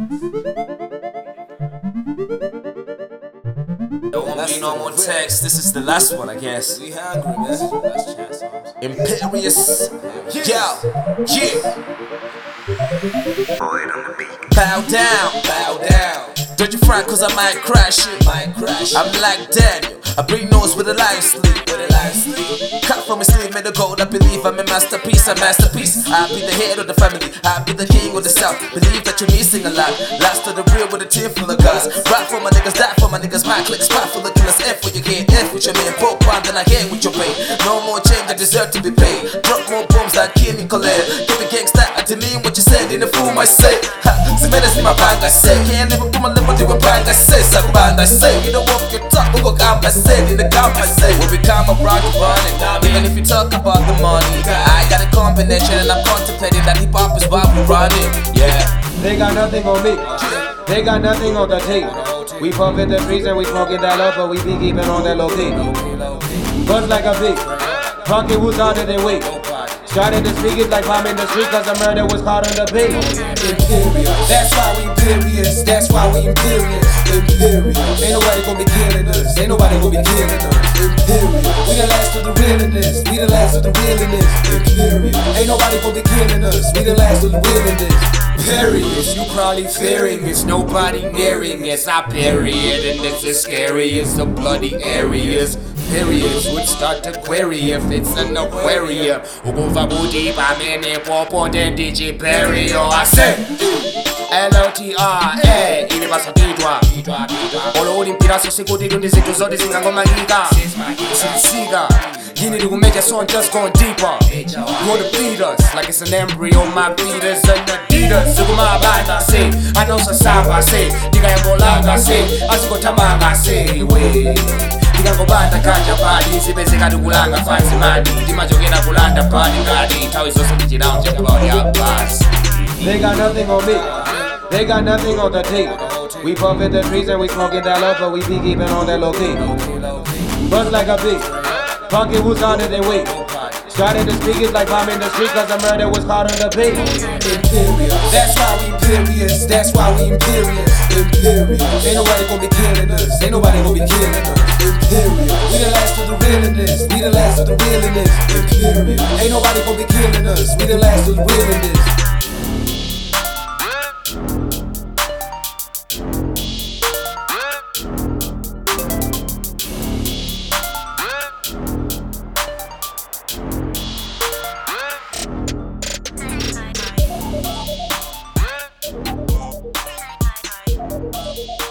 Don't want me no more text. This is the last one, I guess. We hungry, man. Last chance, Imperious. Yeah. Yeah. Boyd on the beat. Bow down. Bow down. Don't you front, cause I might crash it. Might crash. I'm like Daniel. I bring nose with a lion sleep. with a last sleep. Cut from a of gold. I believe I'm a masterpiece, a masterpiece. I'll be the head of the family. I'll be the king of the south. Believe that you're missing a lot. Last of the real with a team full of guns. Rap for my niggas, die for my niggas. My click spot full of killers. F for your head, F with your man. Pop on, then I hang with your pay. No more change, I deserve to be paid. Drop more bombs like Kenny Colette. I mean what you said. In the fool, I say. Zima banga say. Can't live up my liver, do a banga say. Sabanda say. You don't walk your talk, we go gamba say. In the gamba say. We become a rock running. Even if you talk about the money, I got a combination and I'm contemplating that hip hop is why we running. Yeah. They got nothing on me. They got nothing on the tape. We pumping the and we smoking that love, but we be keeping on that low key. Buzz like a big. Pocket was harder than weight. Started to speak it like I'm in the street cause the murder was caught on the beat. Imperious. That's why we imperious. That's why we imperious. Imperious. Ain't nobody gonna be killing us. Ain't nobody gonna be killing us. Imperious. We the last of the realness. We the last of the realness. Imperious. Ain't nobody gonna be killing us. We the last of the realness. Imperious. You probably fearing it's nobody nearing us. I period, and it's as scary as the bloody areas. Periods would start to query if it's an aquarium. Ukuva kuti pamene popo ndendijiburial. I said. L-O-T-R-A Ili basatitwa Olo ulimpiraso sikuti ndi zinthu zoti zingangomangika Silisika Yini likumeka so I'm just going deeper. You wanna beat us Like it's an embryo My beaters and Adidas Sikumabanda say Anosasamba say Ndikayambolanga say Azikotamanga say We ndikangobanda kanja fansi kulanda ngati nthawi zonse They got nothing on me. They got nothing on the tape. We pumping the trees and we smoking that love, but we be keeping on that low key. Buzz like a big. Pocket was harder than weight. Started to speak it like I'm in the street cause the murder was caught on the beat. That's why we imperious. That's why we imperious. Imperious. Ain't nobody gonna be killing us. Ain't nobody gonna be killing us. Imperious. We the last of the realness. We the last of the realness. Imperious. Ain't nobody gonna be killing us. We the last of the realness. Thank you.